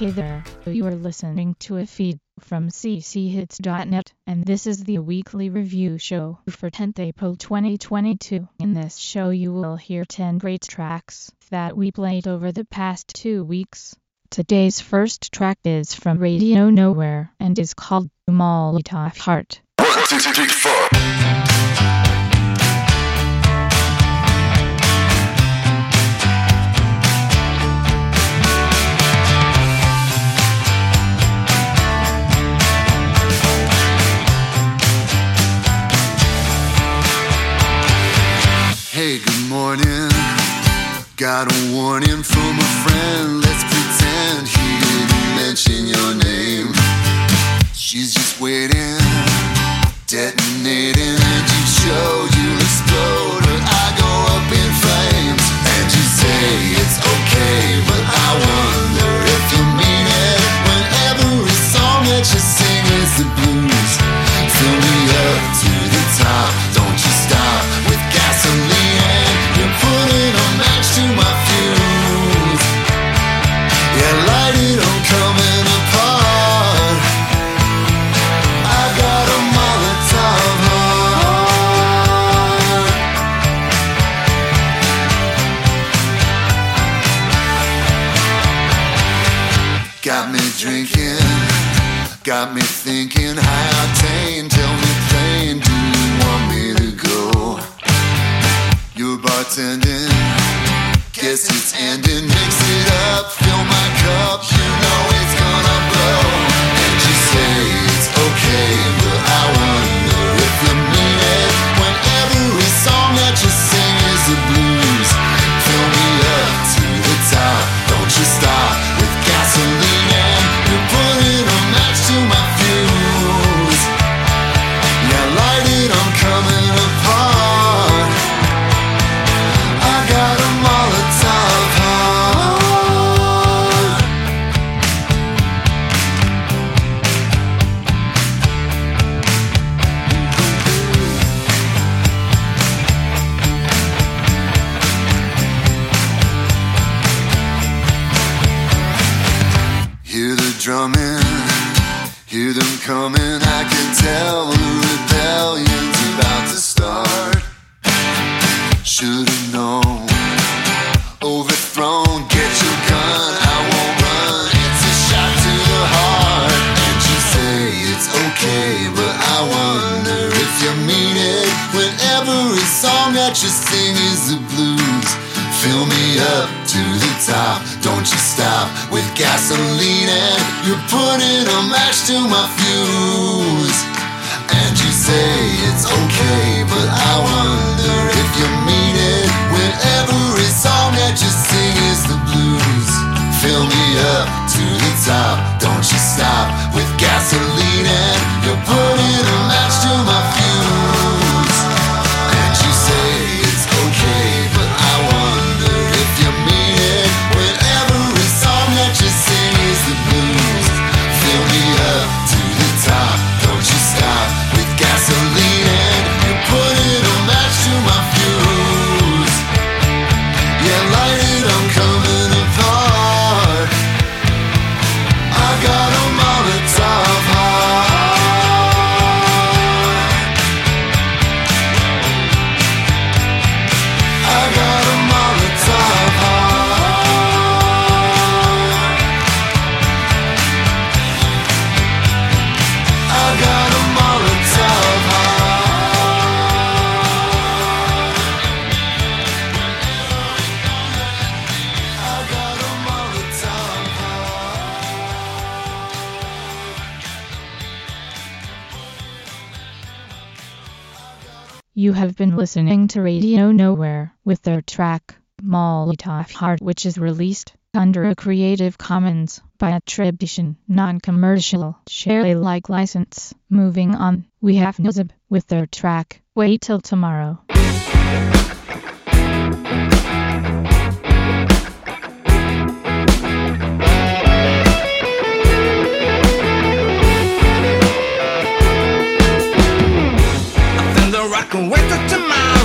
Hey there, you are listening to a feed from cchits.net, and this is the weekly review show for 10th April 2022. In this show, you will hear 10 great tracks that we played over the past two weeks. Today's first track is from Radio Nowhere and is called Molotov Heart. Morning. Got a warning from a friend. Let's pretend he didn't mention your name. She's just waiting, detonating, and you show you'll explode. But I go up in flames, and you say it's okay. But I wonder if you mean it when every song that you sing is the blues. To my fuse. And you say it's okay, but I wonder if you mean it. When every song that you sing is the blues. Fill me up to the top, don't you stop with gasoline and you're putting listening to Radio Nowhere with their track Molotov Heart which is released under a Creative Commons by attribution, non-commercial, share Alike license. Moving on, we have Nozib with their track Wait Till Tomorrow. Can wait till tomorrow.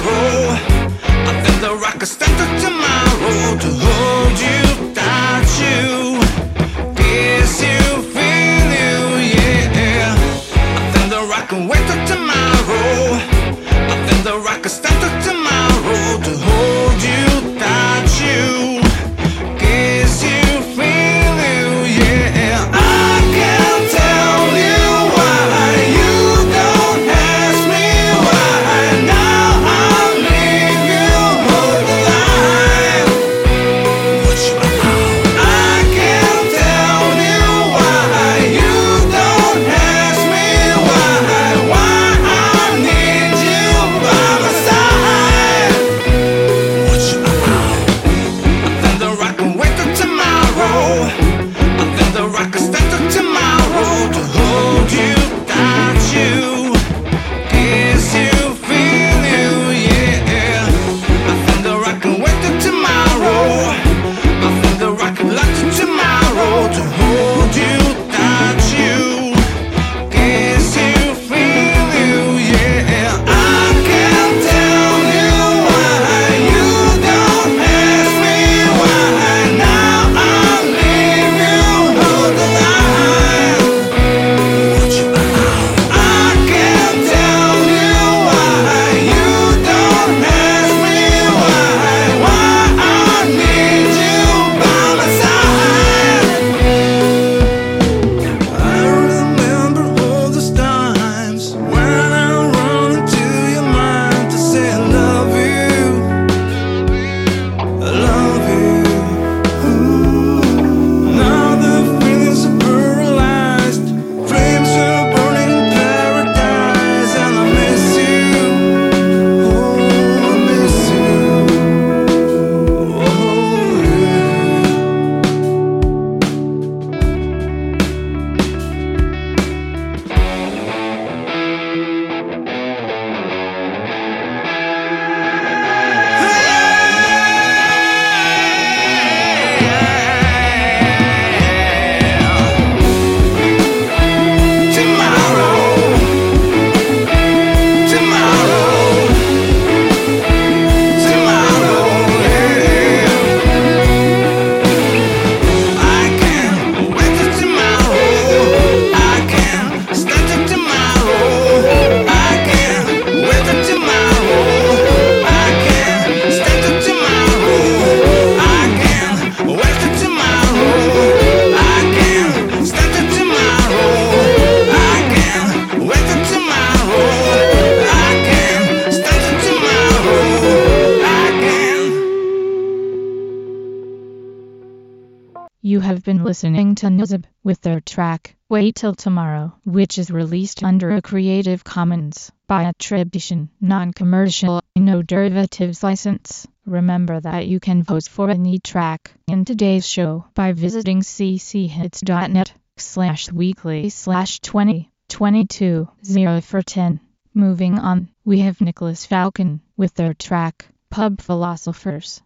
To with their track Wait Till Tomorrow, which is released under a Creative Commons by attribution, non-commercial, no derivatives license. Remember that you can vote for any track in today's show by visiting cchits.net slash weekly slash 20 22 0 for 10. Moving on, we have Nicholas Falcon with their track Pub Philosophers.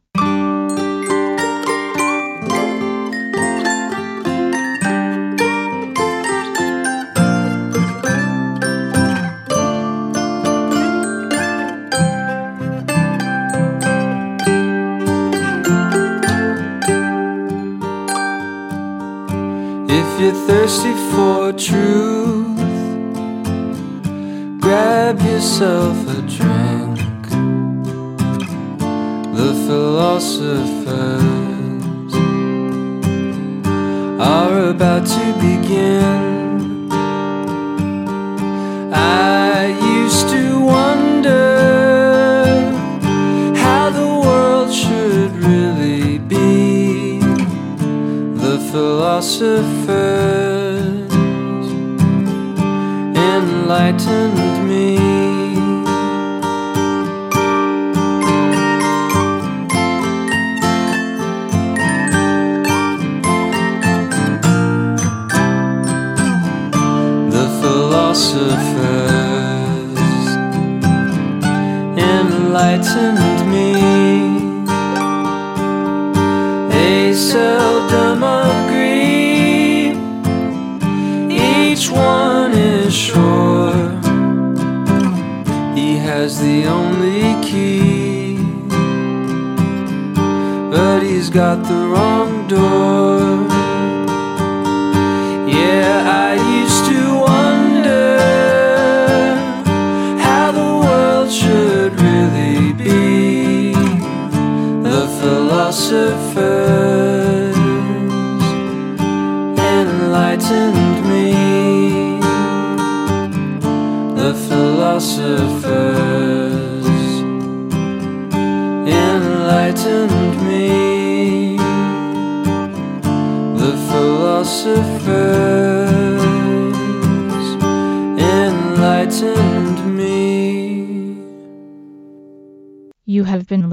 Thirsty for truth, grab yourself a drink. The philosophers are about to begin. I used to wonder how enlightened the only key, but he's got the wrong door.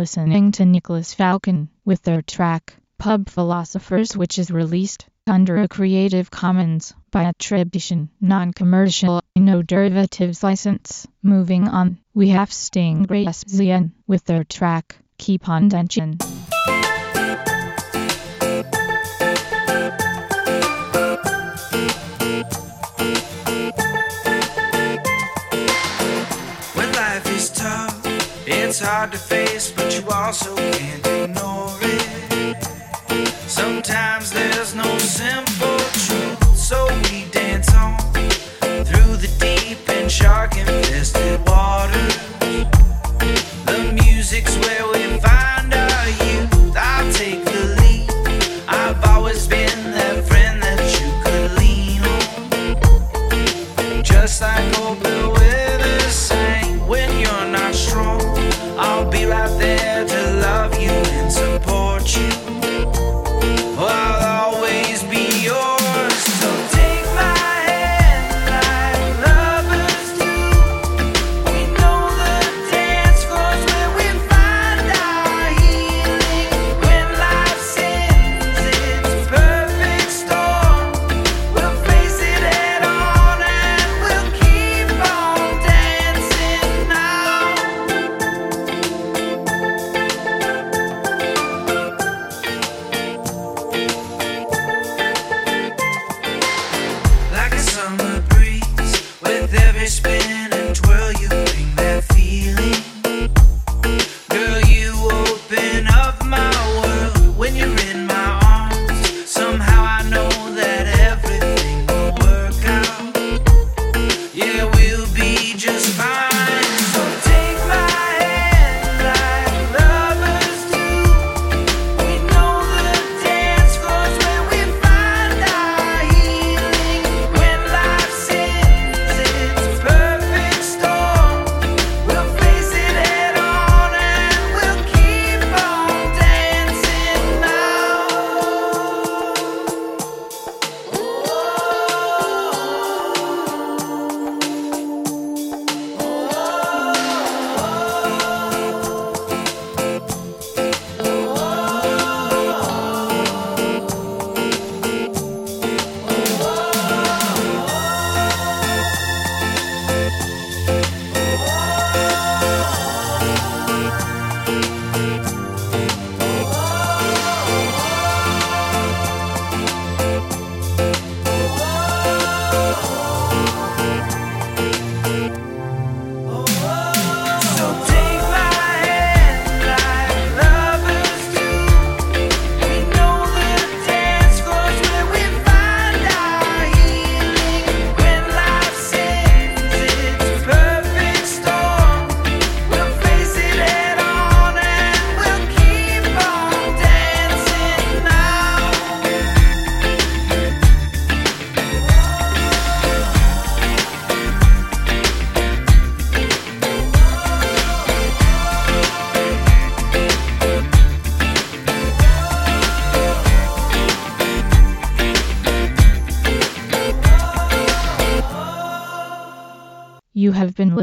listening to Nicholas Falcon with their track Pub Philosophers which is released under a Creative Commons by attribution, non-commercial, no derivatives license. Moving on, we have Stingray SZN with their track Keep on Tension. When life is tough, it's hard to face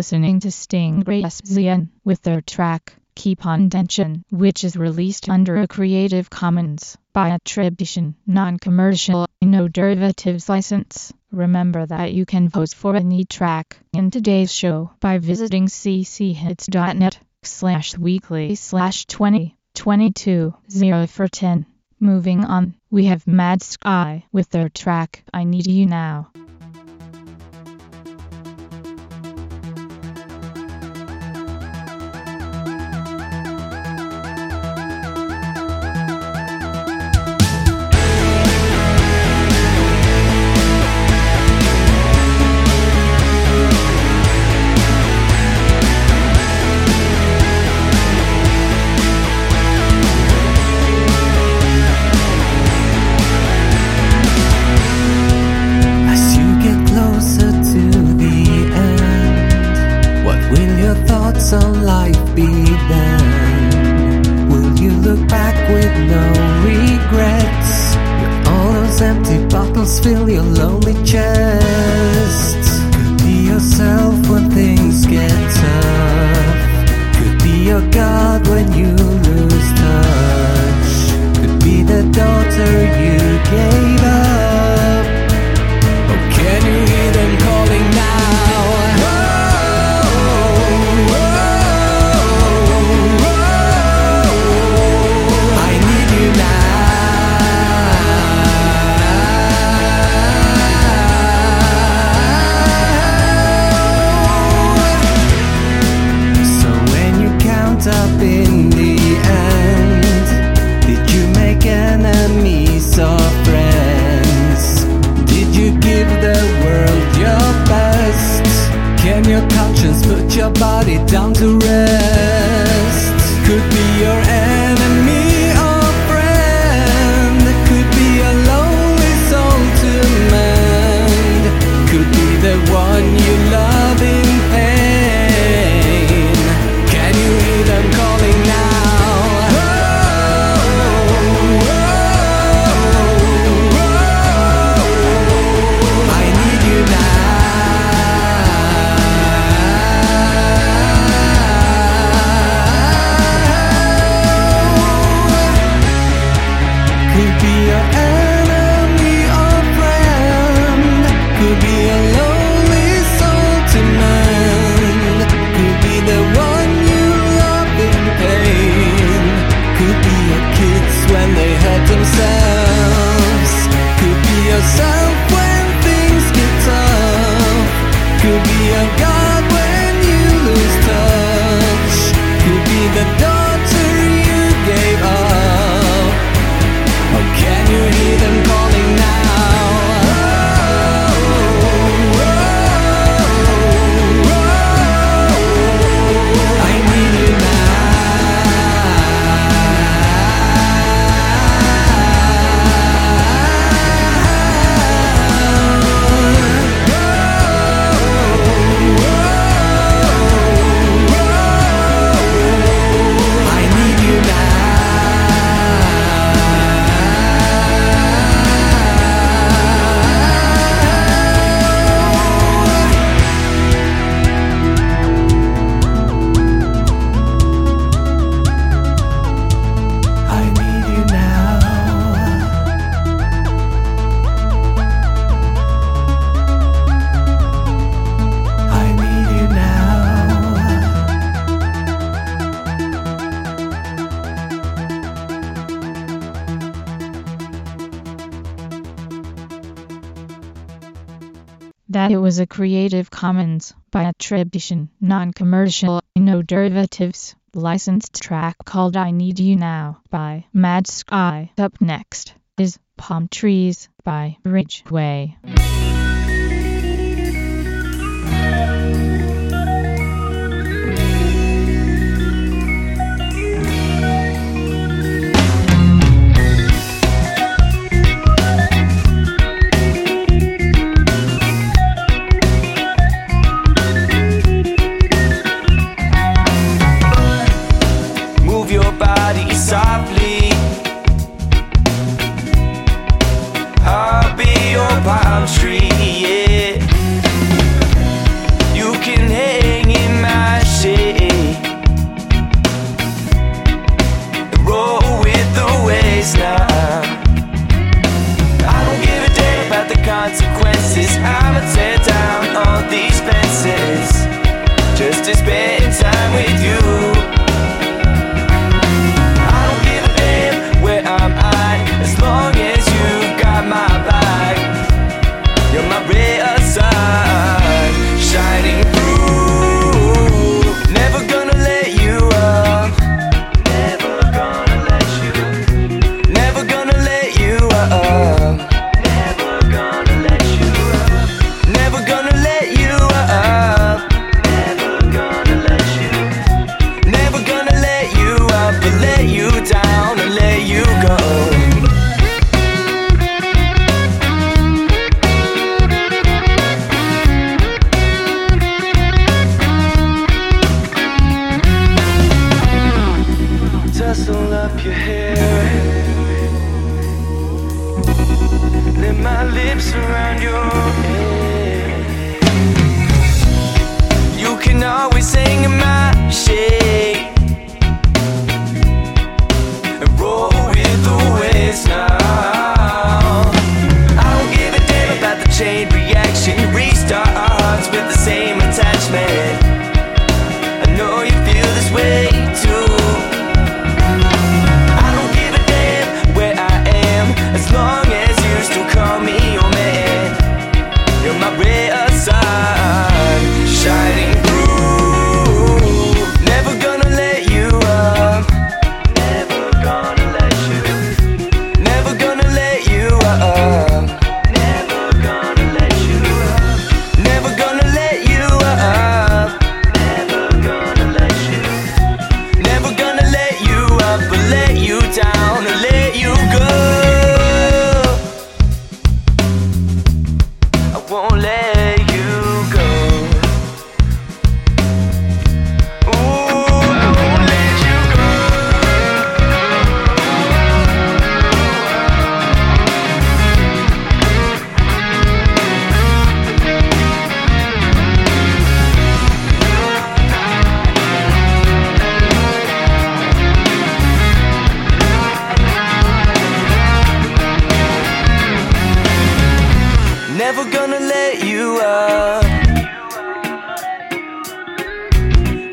listening to Stingray SZN with their track, Keep On Tension, which is released under a Creative Commons by attribution, non-commercial, no derivatives license. Remember that you can vote for any track in today's show by visiting cchits.net slash weekly slash 20 22 0 for 10. Moving on, we have Mad Sky with their track I Need You Now. that it was a Creative Commons by attribution, non-commercial, no derivatives, licensed track called I Need You Now by Mad Sky. Up next is Palm Trees by Ridgeway.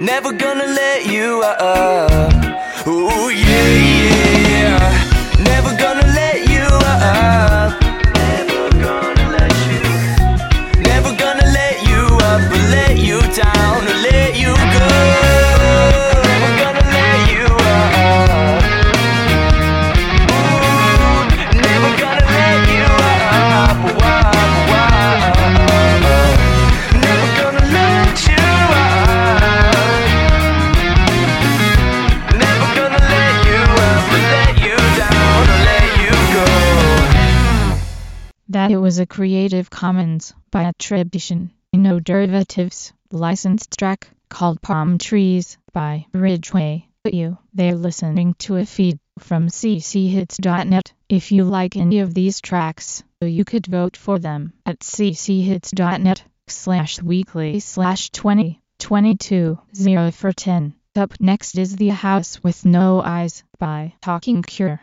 Never gonna let you up. Oh yeah. that it was a Creative Commons by attribution, no derivatives, licensed track called Palm Trees by Ridgeway. You, they're listening to a feed from cchits.net. If you like any of these tracks, you could vote for them at cchits.net slash weekly slash 20 22 0 for 10. Up next is The House with No Eyes by Talking Cure.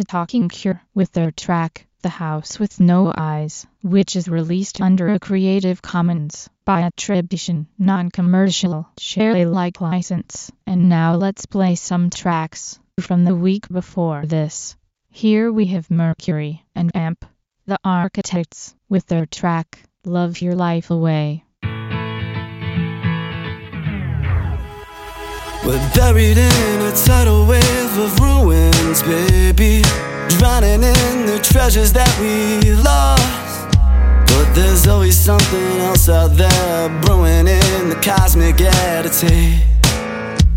To Talking Cure with their track, The House with No Eyes, which is released under a Creative Commons by attribution, non-commercial, share Alike license. And now let's play some tracks from the week before this. Here we have Mercury and Amp, the Architects, with their track, Love Your Life Away. We're buried in a tidal wave of ruins, baby. Drowning in the treasures that we lost. But there's always something else out there brewing in the cosmic attitude.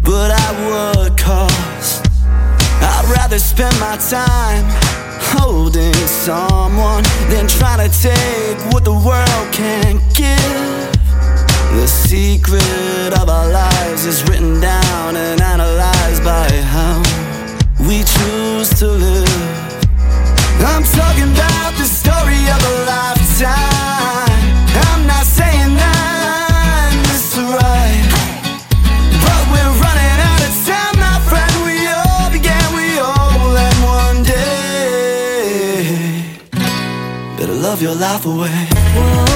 But at what cost? I'd rather spend my time holding someone than trying to take what the world can't give. The secret of our lives is written down and analyzed by how we choose to live. I'm talking about the story of a lifetime. I'm not saying I'm Mr. Right, but we're running out of time, my friend. We all began, we all end one day. Better love your life away. Whoa.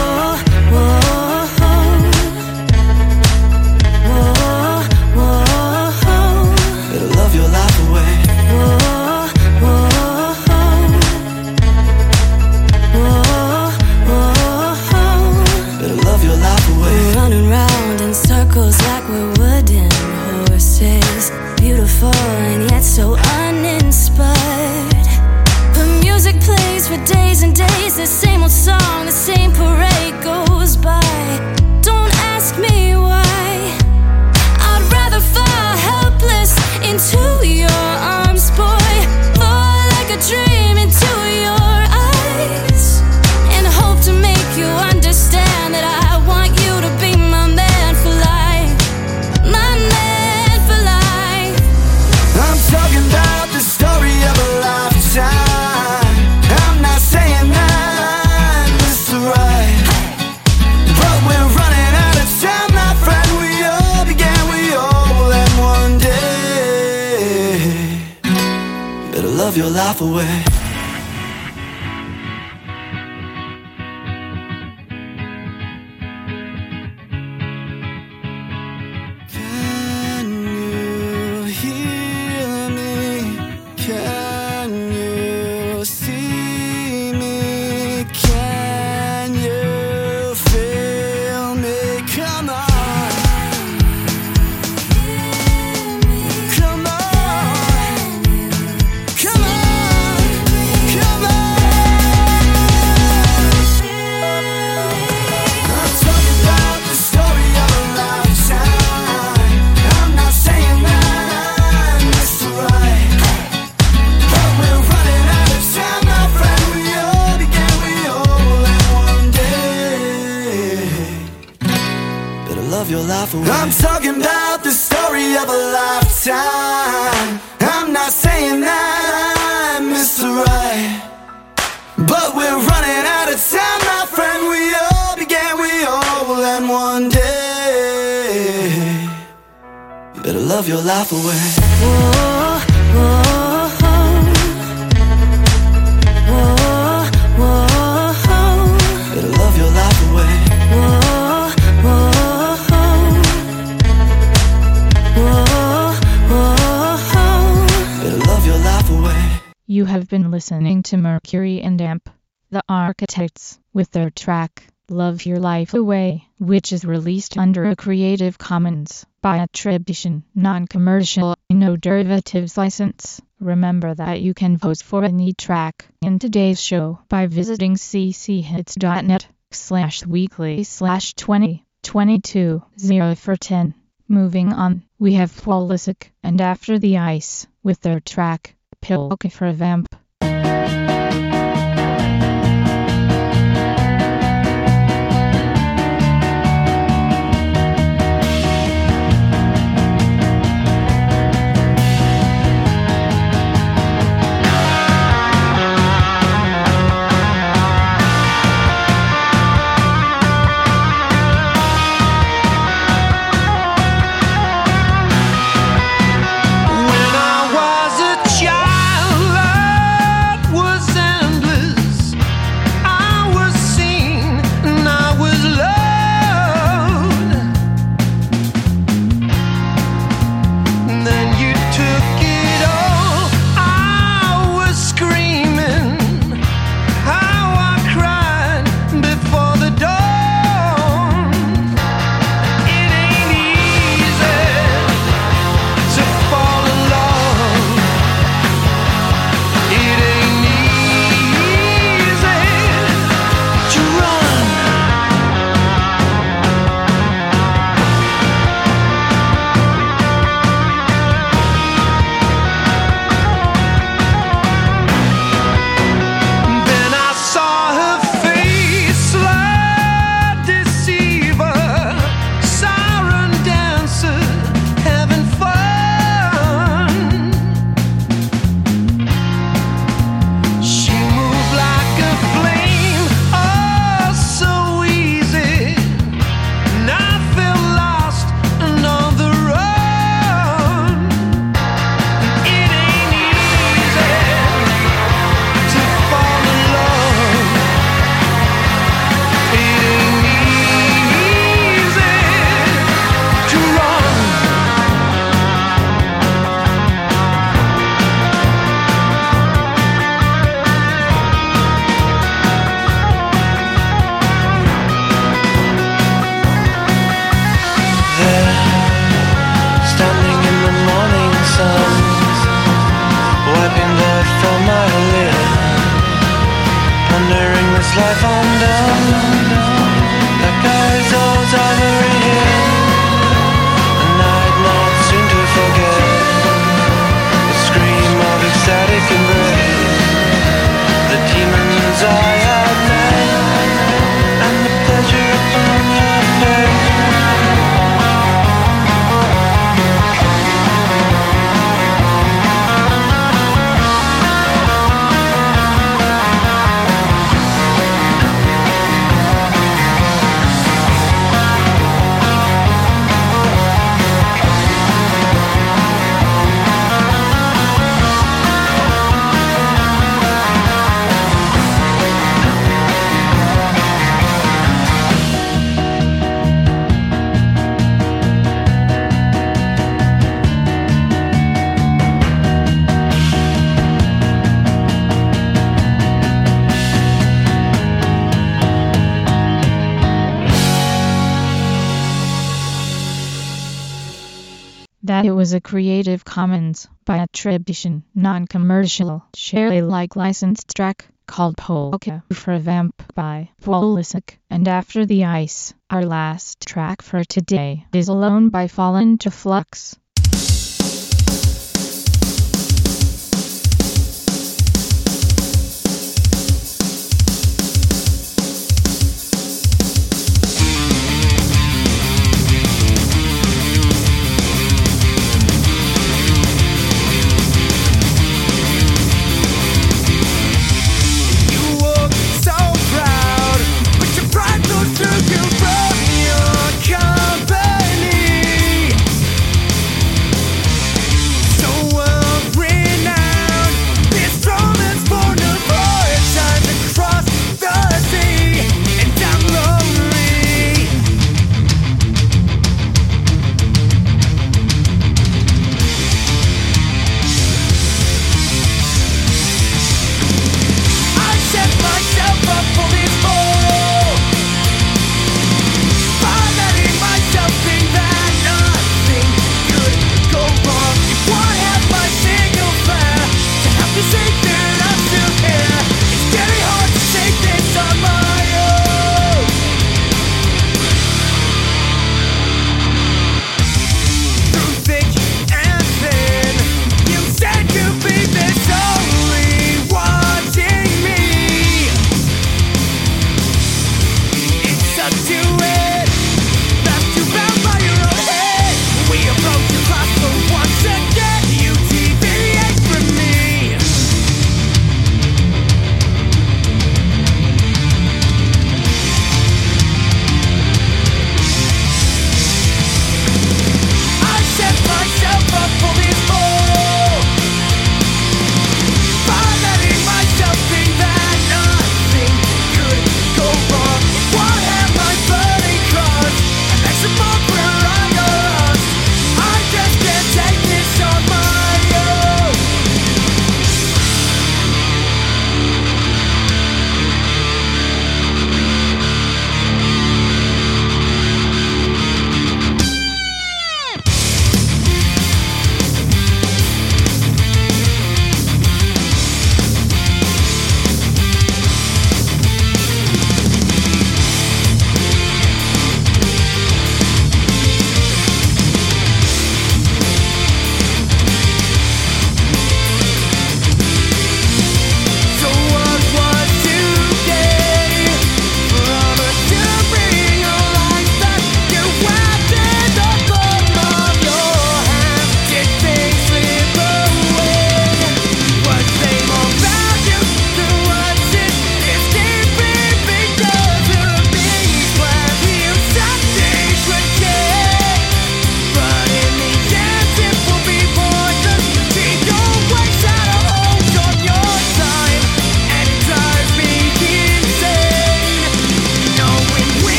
Listening to Mercury and Amp, the Architects, with their track, Love Your Life Away, which is released under a Creative Commons by attribution, non-commercial, no derivatives license. Remember that you can vote for any track in today's show by visiting cchits.net slash weekly slash 20 22 0 for 10. Moving on, we have Polisic and After the Ice with their track, Pilka for a Vamp. Was a Creative Commons by attribution, non-commercial, share Alike licensed track called Polka for Vamp by Polisic. And After the Ice, our last track for today is Alone by Fallen to Flux.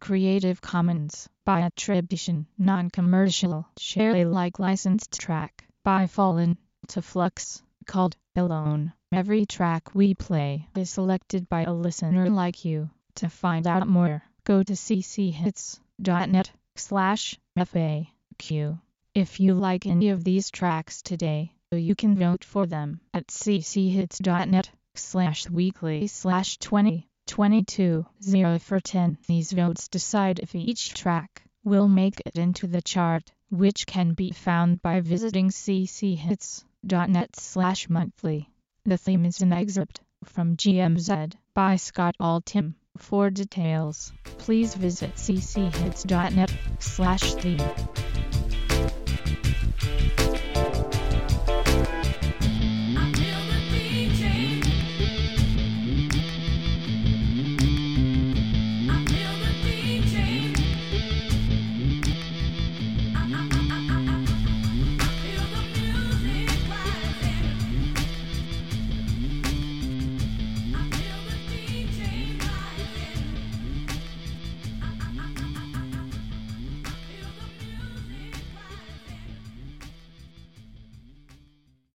Creative Commons by attribution, non-commercial, share Alike licensed track by Fallen to Flux called Alone. Every track we play is selected by a listener like you. To find out more, go to cchits.net slash FAQ. If you like any of these tracks today, you can vote for them at cchits.net slash weekly slash 20. 22 0 for 10. These votes decide if each track will make it into the chart, which can be found by visiting cchits.net slash monthly. The theme is an excerpt from GMZ by Scott Altham. For details, please visit cchits.net slash theme.